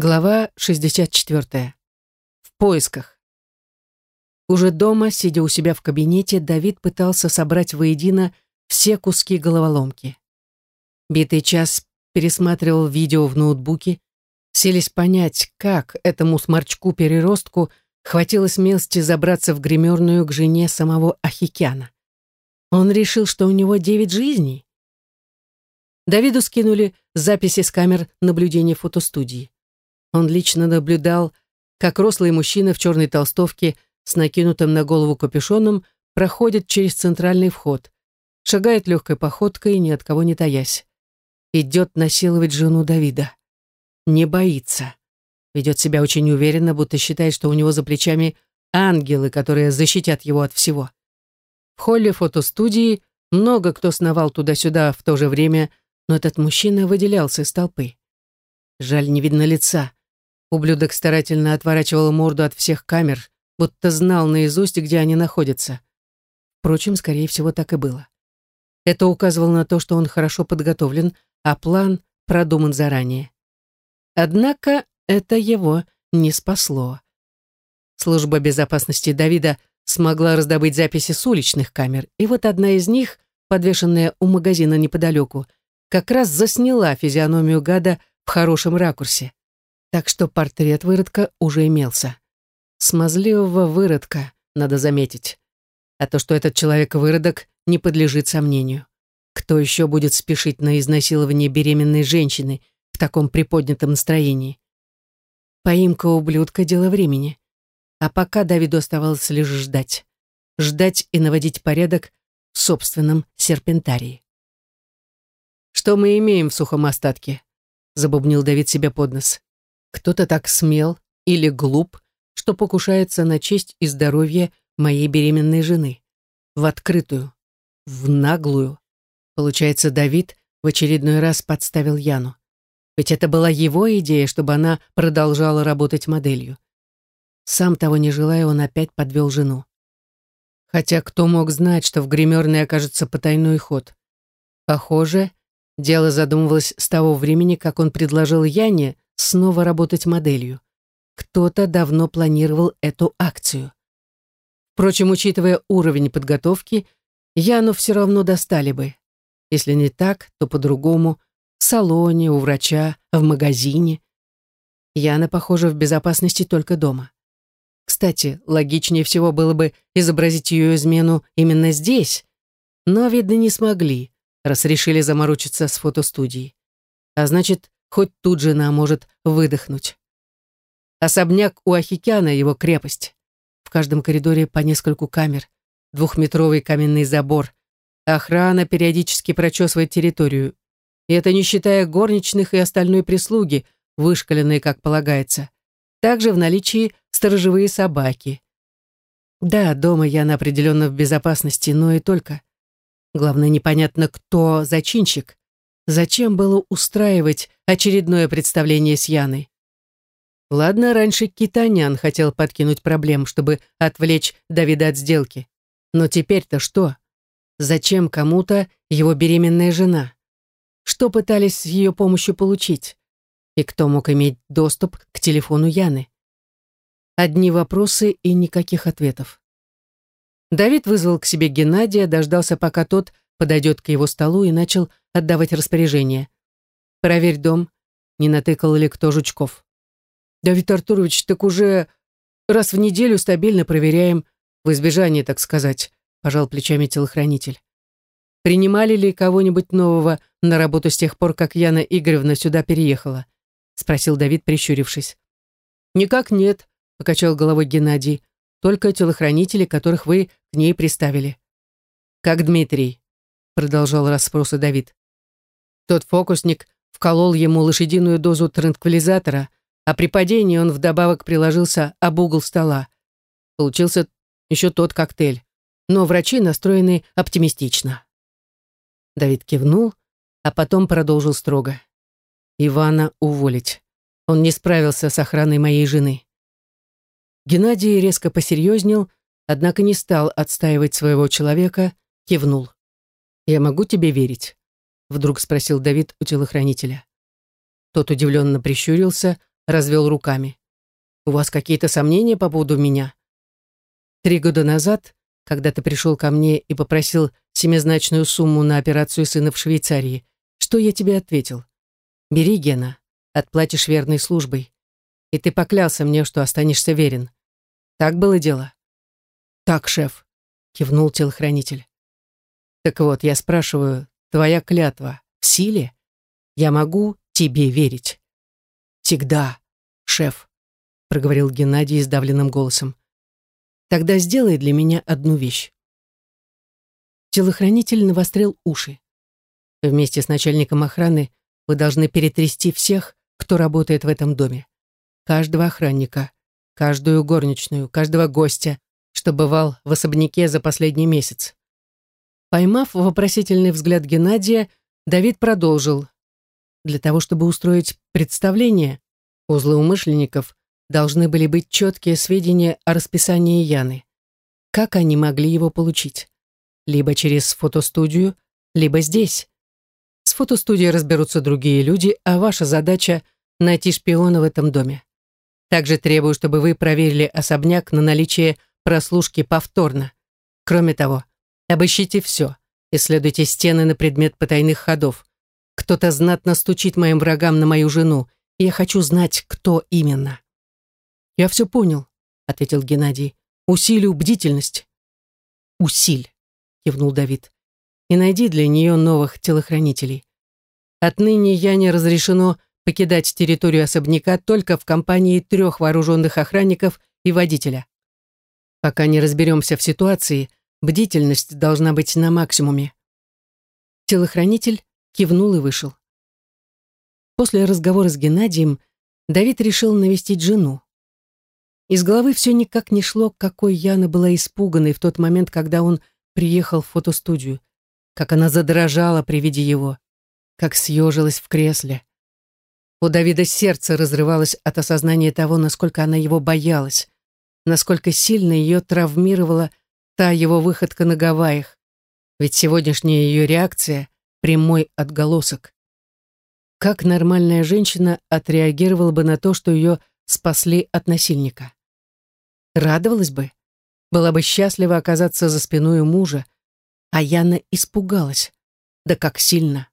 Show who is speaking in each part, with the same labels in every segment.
Speaker 1: Глава 64. В поисках. Уже дома, сидя у себя в кабинете, Давид пытался собрать воедино все куски головоломки. Битый час пересматривал видео в ноутбуке, селись понять, как этому сморчку-переростку хватило смелости забраться в гримерную к жене самого Ахикяна. Он решил, что у него девять жизней. Давиду скинули записи с камер наблюдения фотостудии. Он лично наблюдал, как рослый мужчина в черной толстовке с накинутым на голову капюшоном проходит через центральный вход, шагает легкой походкой, ни от кого не таясь. Идет насиловать жену Давида. Не боится. Ведет себя очень уверенно, будто считает, что у него за плечами ангелы, которые защитят его от всего. В холле фотостудии много кто сновал туда-сюда в то же время, но этот мужчина выделялся из толпы. Жаль, не видно лица. Ублюдок старательно отворачивал морду от всех камер, будто знал наизусть, где они находятся. Впрочем, скорее всего, так и было. Это указывало на то, что он хорошо подготовлен, а план продуман заранее. Однако это его не спасло. Служба безопасности Давида смогла раздобыть записи с уличных камер, и вот одна из них, подвешенная у магазина неподалеку, как раз засняла физиономию гада в хорошем ракурсе. Так что портрет выродка уже имелся. Смазливого выродка, надо заметить. А то, что этот человек-выродок, не подлежит сомнению. Кто еще будет спешить на изнасилование беременной женщины в таком приподнятом настроении? Поимка ублюдка — дело времени. А пока Давиду оставалось лишь ждать. Ждать и наводить порядок в собственном серпентарии. «Что мы имеем в сухом остатке?» — забубнил Давид себе под нос. Кто-то так смел или глуп, что покушается на честь и здоровье моей беременной жены. В открытую, в наглую. Получается, Давид в очередной раз подставил Яну. Ведь это была его идея, чтобы она продолжала работать моделью. Сам того не желая, он опять подвел жену. Хотя кто мог знать, что в гримерной окажется потайной ход? Похоже, дело задумывалось с того времени, как он предложил Яне снова работать моделью. Кто-то давно планировал эту акцию. Впрочем, учитывая уровень подготовки, Яну все равно достали бы. Если не так, то по-другому. В салоне, у врача, в магазине. Яна, похоже, в безопасности только дома. Кстати, логичнее всего было бы изобразить ее измену именно здесь, но, видно, не смогли, раз решили заморочиться с фотостудией. А значит, Хоть тут жена может выдохнуть. Особняк у Ахикяна — его крепость. В каждом коридоре по нескольку камер, двухметровый каменный забор. Охрана периодически прочесывает территорию. И это не считая горничных и остальной прислуги, вышкаленной, как полагается. Также в наличии сторожевые собаки. Да, дома я на определенно в безопасности, но и только. Главное, непонятно, кто зачинщик. Зачем было устраивать очередное представление с Яной? Ладно, раньше Китанян хотел подкинуть проблем, чтобы отвлечь Давида от сделки. Но теперь-то что? Зачем кому-то его беременная жена? Что пытались с ее помощью получить? И кто мог иметь доступ к телефону Яны? Одни вопросы и никаких ответов. Давид вызвал к себе Геннадия, дождался, пока тот подойдет к его столу и начал отдавать распоряжения. «Проверь дом, не натыкал ли кто жучков». «Давид Артурович, так уже раз в неделю стабильно проверяем, в избежание, так сказать», пожал плечами телохранитель. «Принимали ли кого-нибудь нового на работу с тех пор, как Яна Игоревна сюда переехала?» спросил Давид, прищурившись. «Никак нет», — покачал головой Геннадий. «Только телохранители, которых вы к ней приставили». «Как Дмитрий?» продолжал расспросы Давид. Тот фокусник вколол ему лошадиную дозу транквилизатора, а при падении он вдобавок приложился об угол стола. Получился еще тот коктейль. Но врачи настроены оптимистично. Давид кивнул, а потом продолжил строго. Ивана уволить. Он не справился с охраной моей жены. Геннадий резко посерьезнел, однако не стал отстаивать своего человека, кивнул. «Я могу тебе верить?» — вдруг спросил Давид у телохранителя. Тот удивленно прищурился, развел руками. «У вас какие-то сомнения по поводу меня?» Три года назад, когда ты пришел ко мне и попросил семизначную сумму на операцию сына в Швейцарии, что я тебе ответил? Бери, Гена, отплатишь верной службой. И ты поклялся мне, что останешься верен. Так было дело? Так, шеф, кивнул телохранитель. Так вот, я спрашиваю, твоя клятва в силе? Я могу тебе верить? Всегда, шеф, проговорил Геннадий сдавленным голосом. Тогда сделай для меня одну вещь. Телохранитель навострил уши. Вместе с начальником охраны вы должны перетрясти всех, кто работает в этом доме. Каждого охранника, каждую горничную, каждого гостя, что бывал в особняке за последний месяц. Поймав вопросительный взгляд Геннадия, Давид продолжил. Для того, чтобы устроить представление, у злоумышленников должны были быть четкие сведения о расписании Яны. Как они могли его получить? Либо через фотостудию, либо здесь. С фотостудией разберутся другие люди, а ваша задача — найти шпиона в этом доме. Также требую, чтобы вы проверили особняк на наличие прослушки повторно. Кроме того, обыщите все, исследуйте стены на предмет потайных ходов. Кто-то знатно стучит моим врагам на мою жену, и я хочу знать, кто именно. «Я все понял», — ответил Геннадий. «Усилю бдительность». «Усиль», — кивнул Давид. «И найди для нее новых телохранителей. Отныне я не разрешено покидать территорию особняка только в компании трех вооруженных охранников и водителя. Пока не разберемся в ситуации, бдительность должна быть на максимуме». Телохранитель кивнул и вышел. После разговора с Геннадием Давид решил навестить жену. Из головы все никак не шло, какой Яна была испуганной в тот момент, когда он приехал в фотостудию, как она задрожала при виде его, как съежилась в кресле. У Давида сердце разрывалось от осознания того, насколько она его боялась, насколько сильно ее травмировала та его выходка на Гавайях, ведь сегодняшняя ее реакция — прямой отголосок. Как нормальная женщина отреагировала бы на то, что ее спасли от насильника? Радовалась бы. Была бы счастлива оказаться за спиной мужа. А Яна испугалась. Да как сильно.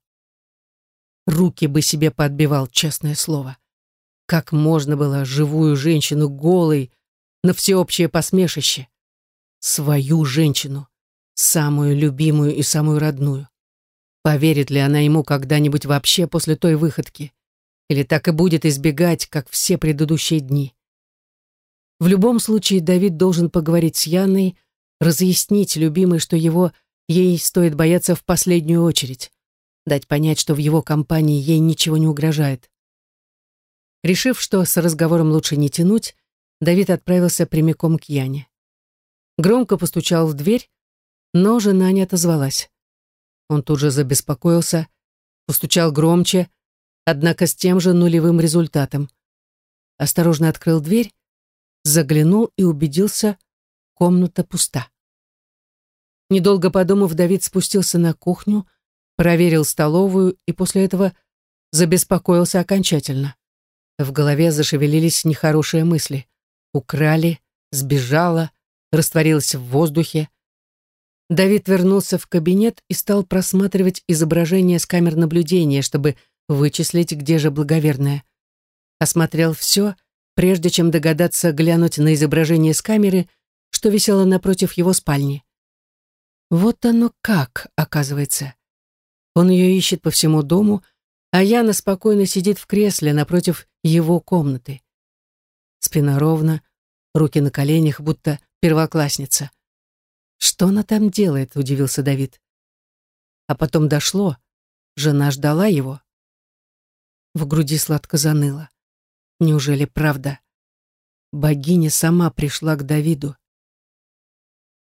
Speaker 1: Руки бы себе подбивал, честное слово. Как можно было живую женщину голой на всеобщее посмешище? Свою женщину, самую любимую и самую родную. Поверит ли она ему когда-нибудь вообще после той выходки? Или так и будет избегать, как все предыдущие дни? В любом случае Давид должен поговорить с Яной, разъяснить любимой, что его ей стоит бояться в последнюю очередь, дать понять, что в его компании ей ничего не угрожает. Решив, что с разговором лучше не тянуть, Давид отправился прямиком к Яне. Громко постучал в дверь, но жена не отозвалась. Он тут же забеспокоился, постучал громче, однако с тем же нулевым результатом. Осторожно открыл дверь заглянул и убедился, комната пуста. Недолго подумав, Давид спустился на кухню, проверил столовую и после этого забеспокоился окончательно. В голове зашевелились нехорошие мысли. Украли, сбежала, растворилась в воздухе. Давид вернулся в кабинет и стал просматривать изображение с камер наблюдения, чтобы вычислить, где же благоверная. Осмотрел все прежде чем догадаться глянуть на изображение с камеры, что висело напротив его спальни. Вот оно как, оказывается. Он ее ищет по всему дому, а Яна спокойно сидит в кресле напротив его комнаты. Спина ровно, руки на коленях, будто первоклассница. «Что она там делает?» — удивился Давид. А потом дошло. Жена ждала его. В груди сладко заныло. Неужели правда? Богиня сама пришла к Давиду.